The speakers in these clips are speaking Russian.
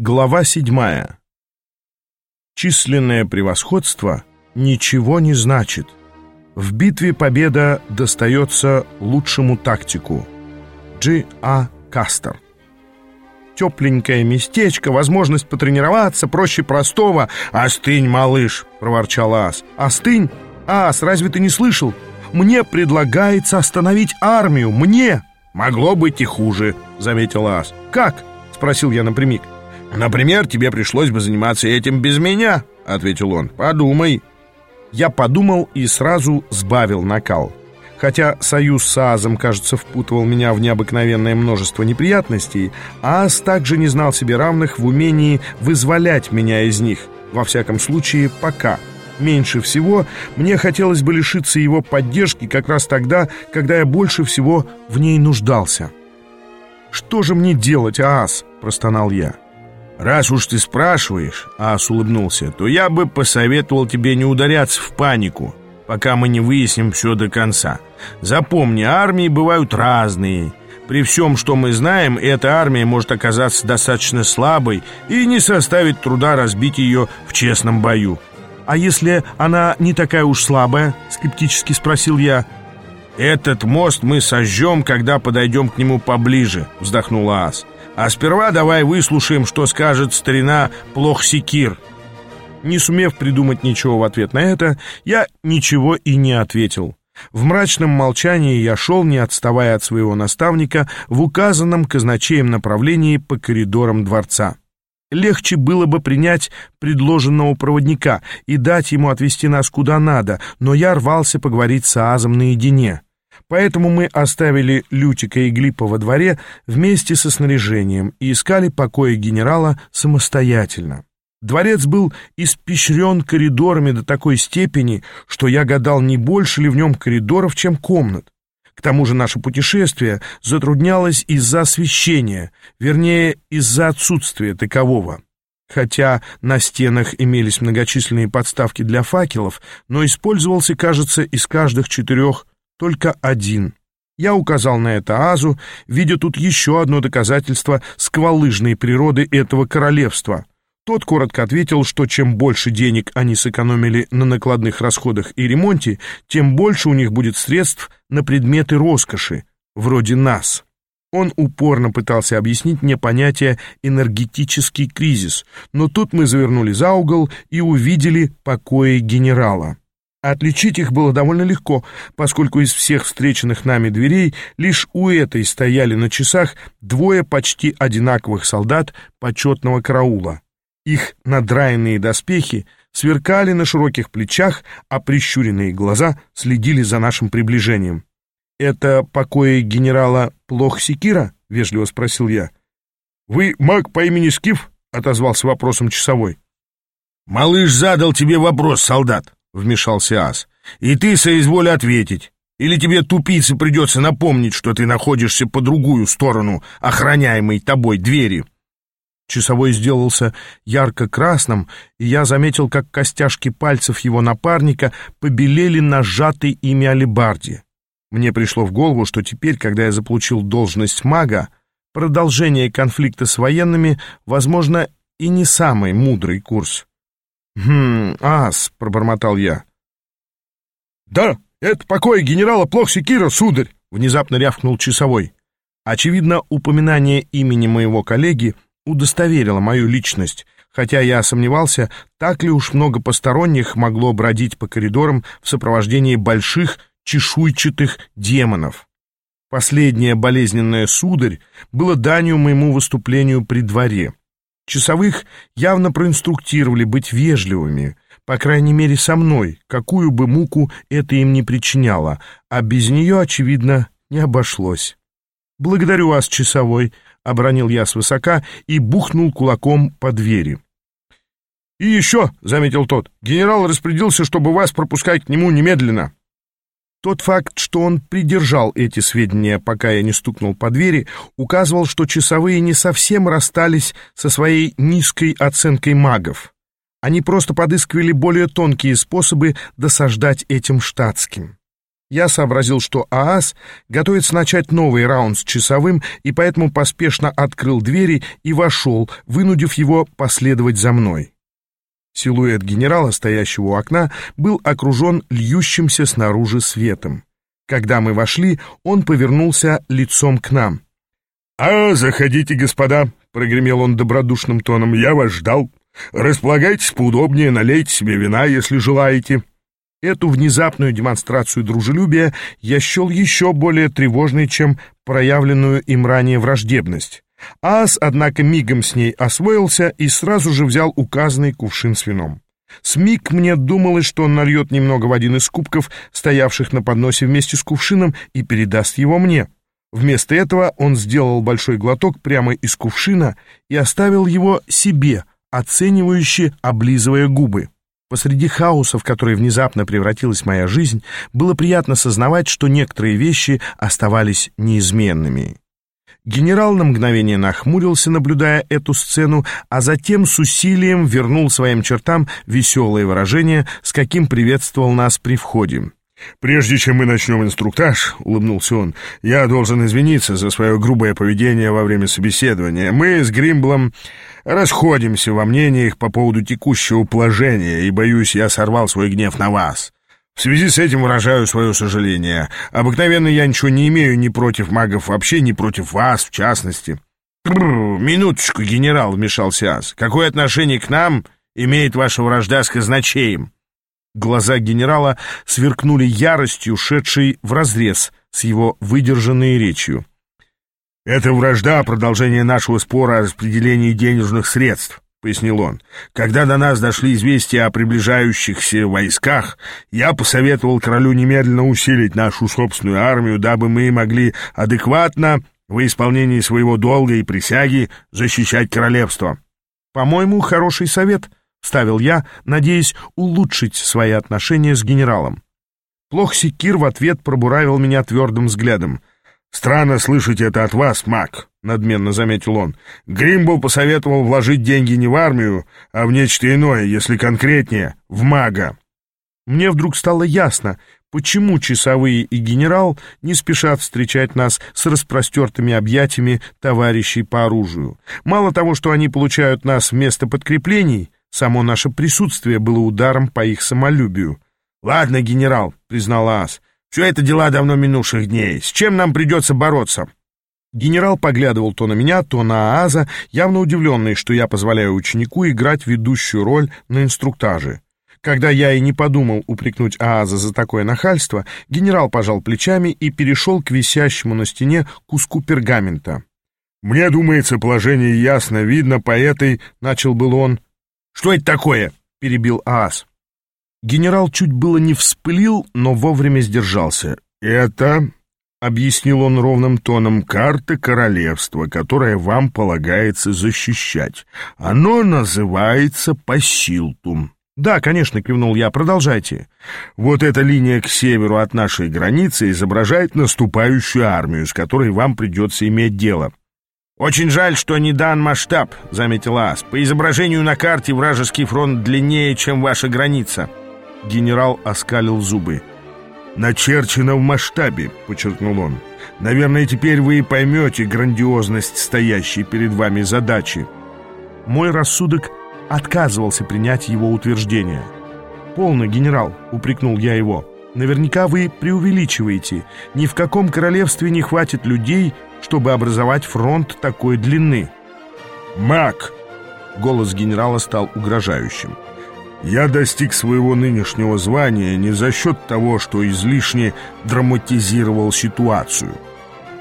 Глава седьмая. Численное превосходство ничего не значит. В битве победа достается лучшему тактику. Джи А. Кастер. Тепленькое местечко, возможность потренироваться, проще простого. «Остынь, малыш!» — проворчал Ас. «Остынь? Ас, разве ты не слышал? Мне предлагается остановить армию! Мне!» «Могло быть и хуже», — заметил Ас. «Как?» — спросил я напрямик. «Например, тебе пришлось бы заниматься этим без меня», — ответил он. «Подумай». Я подумал и сразу сбавил накал. Хотя союз с Аазом, кажется, впутывал меня в необыкновенное множество неприятностей, Ааз также не знал себе равных в умении вызволять меня из них, во всяком случае, пока. Меньше всего мне хотелось бы лишиться его поддержки как раз тогда, когда я больше всего в ней нуждался. «Что же мне делать, Ааз?» — простонал я. «Раз уж ты спрашиваешь», — Ас улыбнулся, «то я бы посоветовал тебе не ударяться в панику, пока мы не выясним все до конца. Запомни, армии бывают разные. При всем, что мы знаем, эта армия может оказаться достаточно слабой и не составит труда разбить ее в честном бою». «А если она не такая уж слабая?» — скептически спросил я. «Этот мост мы сожжем, когда подойдем к нему поближе», — вздохнула Ас. А сперва давай выслушаем, что скажет старина Плохсикир. Не сумев придумать ничего в ответ на это, я ничего и не ответил. В мрачном молчании я шел, не отставая от своего наставника, в указанном казначеем направлении по коридорам дворца. Легче было бы принять предложенного проводника и дать ему отвести нас куда надо, но я рвался поговорить с Аазом наедине. Поэтому мы оставили Лютика и Глипа во дворе вместе со снаряжением и искали покоя генерала самостоятельно. Дворец был испещрен коридорами до такой степени, что я гадал, не больше ли в нем коридоров, чем комнат. К тому же наше путешествие затруднялось из-за освещения, вернее, из-за отсутствия такового. Хотя на стенах имелись многочисленные подставки для факелов, но использовался, кажется, из каждых четырех только один. Я указал на это Азу, видя тут еще одно доказательство сквалыжной природы этого королевства. Тот коротко ответил, что чем больше денег они сэкономили на накладных расходах и ремонте, тем больше у них будет средств на предметы роскоши, вроде нас. Он упорно пытался объяснить мне понятие «энергетический кризис», но тут мы завернули за угол и увидели покои генерала. Отличить их было довольно легко, поскольку из всех встреченных нами дверей лишь у этой стояли на часах двое почти одинаковых солдат почетного караула. Их надраенные доспехи сверкали на широких плечах, а прищуренные глаза следили за нашим приближением. «Это покои генерала Плохсикира?» — вежливо спросил я. «Вы маг по имени Скиф?» — отозвался вопросом часовой. «Малыш задал тебе вопрос, солдат», — вмешался Ас. «И ты соизволь ответить. Или тебе, тупице, придется напомнить, что ты находишься по другую сторону охраняемой тобой двери». Часовой сделался ярко-красным, и я заметил, как костяшки пальцев его напарника побелели на сжатой ими алебарде. Мне пришло в голову, что теперь, когда я заполучил должность мага, продолжение конфликта с военными, возможно, и не самый мудрый курс. «Хм, ас», — пробормотал я. «Да, это покой генерала Плохсикира, сударь», — внезапно рявкнул часовой. Очевидно, упоминание имени моего коллеги удостоверило мою личность, хотя я сомневался, так ли уж много посторонних могло бродить по коридорам в сопровождении больших чешуйчатых демонов. Последнее болезненное сударь было данью моему выступлению при дворе. Часовых явно проинструктировали быть вежливыми, по крайней мере со мной, какую бы муку это им не причиняло, а без нее, очевидно, не обошлось. «Благодарю вас, часовой», — обронил я свысока и бухнул кулаком по двери. «И еще», — заметил тот, — «генерал распорядился, чтобы вас пропускать к нему немедленно». Тот факт, что он придержал эти сведения, пока я не стукнул по двери, указывал, что часовые не совсем расстались со своей низкой оценкой магов. Они просто подыскивали более тонкие способы досаждать этим штатским. Я сообразил, что ААС готовится начать новый раунд с часовым, и поэтому поспешно открыл двери и вошел, вынудив его последовать за мной. Силуэт генерала, стоящего у окна, был окружен льющимся снаружи светом. Когда мы вошли, он повернулся лицом к нам. «А, заходите, господа!» — прогремел он добродушным тоном. «Я вас ждал. Располагайтесь поудобнее, налейте себе вина, если желаете». Эту внезапную демонстрацию дружелюбия я счел еще более тревожной, чем проявленную им ранее враждебность. Ас, однако, мигом с ней освоился и сразу же взял указанный кувшин с вином. С мне думалось, что он нальет немного в один из кубков, стоявших на подносе вместе с кувшином, и передаст его мне. Вместо этого он сделал большой глоток прямо из кувшина и оставил его себе, оценивающе облизывая губы. Посреди хаоса, в который внезапно превратилась моя жизнь, было приятно сознавать, что некоторые вещи оставались неизменными. Генерал на мгновение нахмурился, наблюдая эту сцену, а затем с усилием вернул своим чертам веселое выражение, с каким приветствовал нас при входе. «Прежде чем мы начнем инструктаж», — улыбнулся он, — «я должен извиниться за свое грубое поведение во время собеседования. Мы с Гримблом расходимся во мнениях по поводу текущего положения, и, боюсь, я сорвал свой гнев на вас. В связи с этим выражаю свое сожаление. Обыкновенно я ничего не имею ни против магов вообще, ни против вас, в частности». «Минуточку, генерал», — вмешался Ас. «Какое отношение к нам имеет ваша вражда с казначеем?» Глаза генерала сверкнули яростью, шедшей вразрез с его выдержанной речью. «Это вражда — продолжение нашего спора о распределении денежных средств», — пояснил он. «Когда до нас дошли известия о приближающихся войсках, я посоветовал королю немедленно усилить нашу собственную армию, дабы мы могли адекватно, в исполнении своего долга и присяги, защищать королевство». «По-моему, хороший совет», — ставил я, надеясь улучшить свои отношения с генералом. Плохсикир в ответ пробуравил меня твердым взглядом. «Странно слышать это от вас, маг», — надменно заметил он. «Гримбл посоветовал вложить деньги не в армию, а в нечто иное, если конкретнее, в мага». Мне вдруг стало ясно, почему часовые и генерал не спешат встречать нас с распростертыми объятиями товарищей по оружию. Мало того, что они получают нас вместо подкреплений — Само наше присутствие было ударом по их самолюбию. «Ладно, генерал», — признал Ас, — «все это дела давно минувших дней. С чем нам придется бороться?» Генерал поглядывал то на меня, то на Ааза, явно удивленный, что я позволяю ученику играть ведущую роль на инструктаже. Когда я и не подумал упрекнуть Ааза за такое нахальство, генерал пожал плечами и перешел к висящему на стене куску пергамента. «Мне думается, положение ясно видно по этой...» — начал был он. «Что это такое?» — перебил Аас. Генерал чуть было не вспылил, но вовремя сдержался. «Это...» — объяснил он ровным тоном, — карта королевства, которое вам полагается защищать. Оно называется Пасилтум. «Да, конечно», — кивнул я, — «продолжайте». «Вот эта линия к северу от нашей границы изображает наступающую армию, с которой вам придется иметь дело. «Очень жаль, что не дан масштаб», — заметил Ас. «По изображению на карте вражеский фронт длиннее, чем ваша граница». Генерал оскалил зубы. «Начерчено в масштабе», — подчеркнул он. «Наверное, теперь вы и поймете грандиозность стоящей перед вами задачи». Мой рассудок отказывался принять его утверждение. «Полно, генерал», — упрекнул я его. «Наверняка вы преувеличиваете. Ни в каком королевстве не хватит людей, чтобы образовать фронт такой длины. «Мак!» — голос генерала стал угрожающим. «Я достиг своего нынешнего звания не за счет того, что излишне драматизировал ситуацию.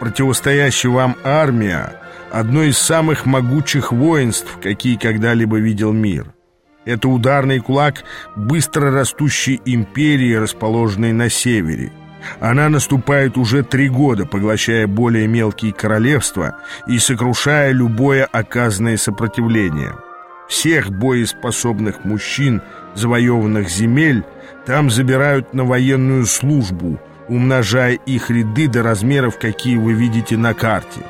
Противостоящая вам армия — одно из самых могучих воинств, какие когда-либо видел мир. Это ударный кулак быстро растущей империи, расположенной на севере. Она наступает уже три года, поглощая более мелкие королевства и сокрушая любое оказанное сопротивление. Всех боеспособных мужчин завоеванных земель там забирают на военную службу, умножая их ряды до размеров, какие вы видите на карте.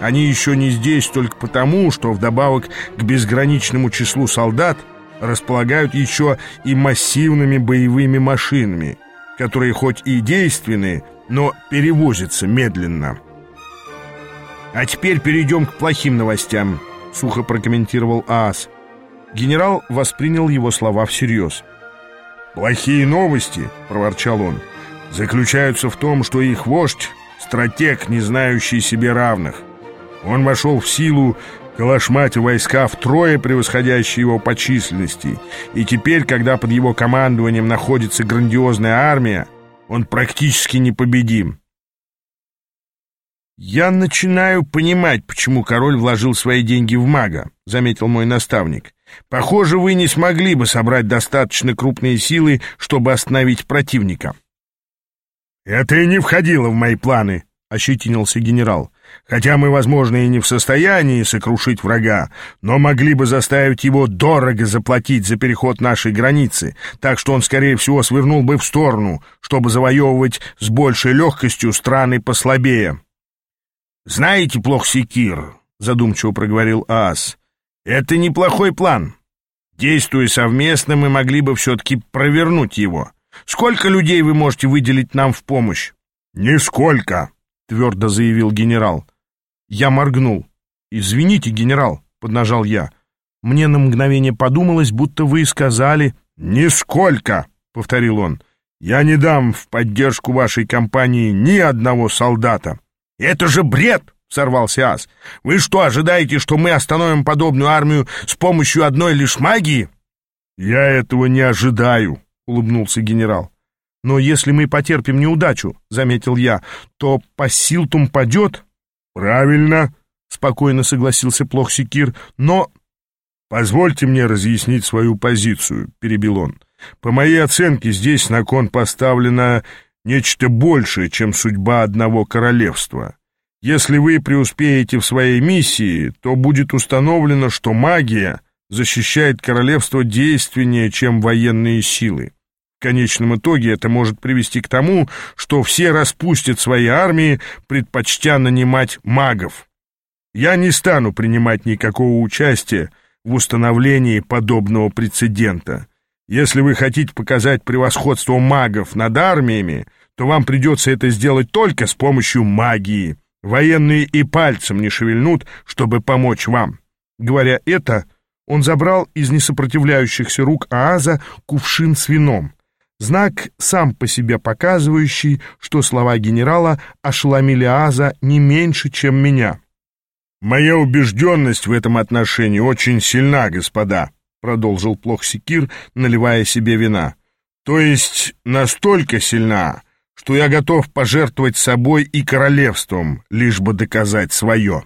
Они еще не здесь только потому, что вдобавок к безграничному числу солдат располагают еще и массивными боевыми машинами – которые хоть и действенны, но перевозятся медленно. «А теперь перейдем к плохим новостям», — сухо прокомментировал Аас. Генерал воспринял его слова всерьез. «Плохие новости», — проворчал он, — «заключаются в том, что их вождь — стратег, не знающий себе равных. Он вошел в силу, калашматя войска втрое превосходящие его по численности, и теперь, когда под его командованием находится грандиозная армия, он практически непобедим». «Я начинаю понимать, почему король вложил свои деньги в мага», — заметил мой наставник. Похоже, вы не смогли бы собрать достаточно крупные силы, чтобы остановить противника. Это и не входило в мои планы, ощетинился генерал. Хотя мы, возможно, и не в состоянии сокрушить врага, но могли бы заставить его дорого заплатить за переход нашей границы, так что он, скорее всего, свернул бы в сторону, чтобы завоевывать с большей легкостью страны послабее. «Знаете, плох Секир», — задумчиво проговорил Аас, это неплохой план. Действуя совместно, мы могли бы все-таки провернуть его. Сколько людей вы можете выделить нам в помощь? Нисколько, твердо заявил генерал. Я моргнул. Извините, генерал, поднажал я. Мне на мгновение подумалось, будто вы сказали «Нисколько», — повторил он. «Я не дам в поддержку вашей компании ни одного солдата». «Это же бред!» Сорвался Ас. «Вы что, ожидаете, что мы остановим подобную армию с помощью одной лишь магии?» «Я этого не ожидаю», — улыбнулся генерал. «Но если мы потерпим неудачу, — заметил я, — то Пассилтум падет». «Правильно», — спокойно согласился Плохсикир, — «но...» «Позвольте мне разъяснить свою позицию», — перебил он. «По моей оценке, здесь на кон поставлено нечто большее, чем судьба одного королевства. Если вы преуспеете в своей миссии, то будет установлено, что магия защищает королевство действеннее, чем военные силы. В конечном итоге это может привести к тому, что все распустят свои армии, предпочтя нанимать магов. Я не стану принимать никакого участия в установлении подобного прецедента. Если вы хотите показать превосходство магов над армиями, то вам придется это сделать только с помощью магии. Военные и пальцем не шевельнут, чтобы помочь вам. Говоря это, он забрал из несопротивляющихся рук Ааза кувшин с вином. Знак, сам по себе показывающий, что слова генерала ошеломили Ааза не меньше, чем меня. «Моя убежденность в этом отношении очень сильна, господа», — продолжил Плохсикир, наливая себе вина. «То есть настолько сильна, что я готов пожертвовать собой и королевством, лишь бы доказать свое.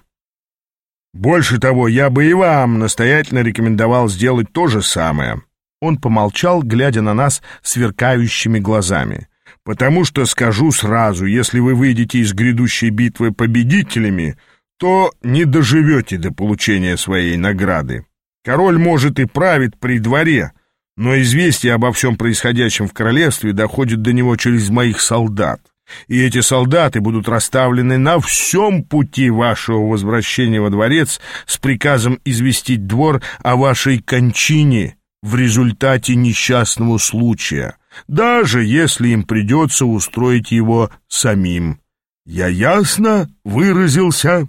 Больше того, я бы и вам настоятельно рекомендовал сделать то же самое. Он помолчал, глядя на нас сверкающими глазами. Потому что скажу сразу, если вы выйдете из грядущей битвы победителями, то не доживете до получения своей награды. Король, может, и правит при дворе, но известие обо всем происходящем в королевстве доходит до него через моих солдат. И эти солдаты будут расставлены на всем пути вашего возвращения во дворец с приказом известить двор о вашей кончине в результате несчастного случая, даже если им придется устроить его самим. Я ясно выразился?»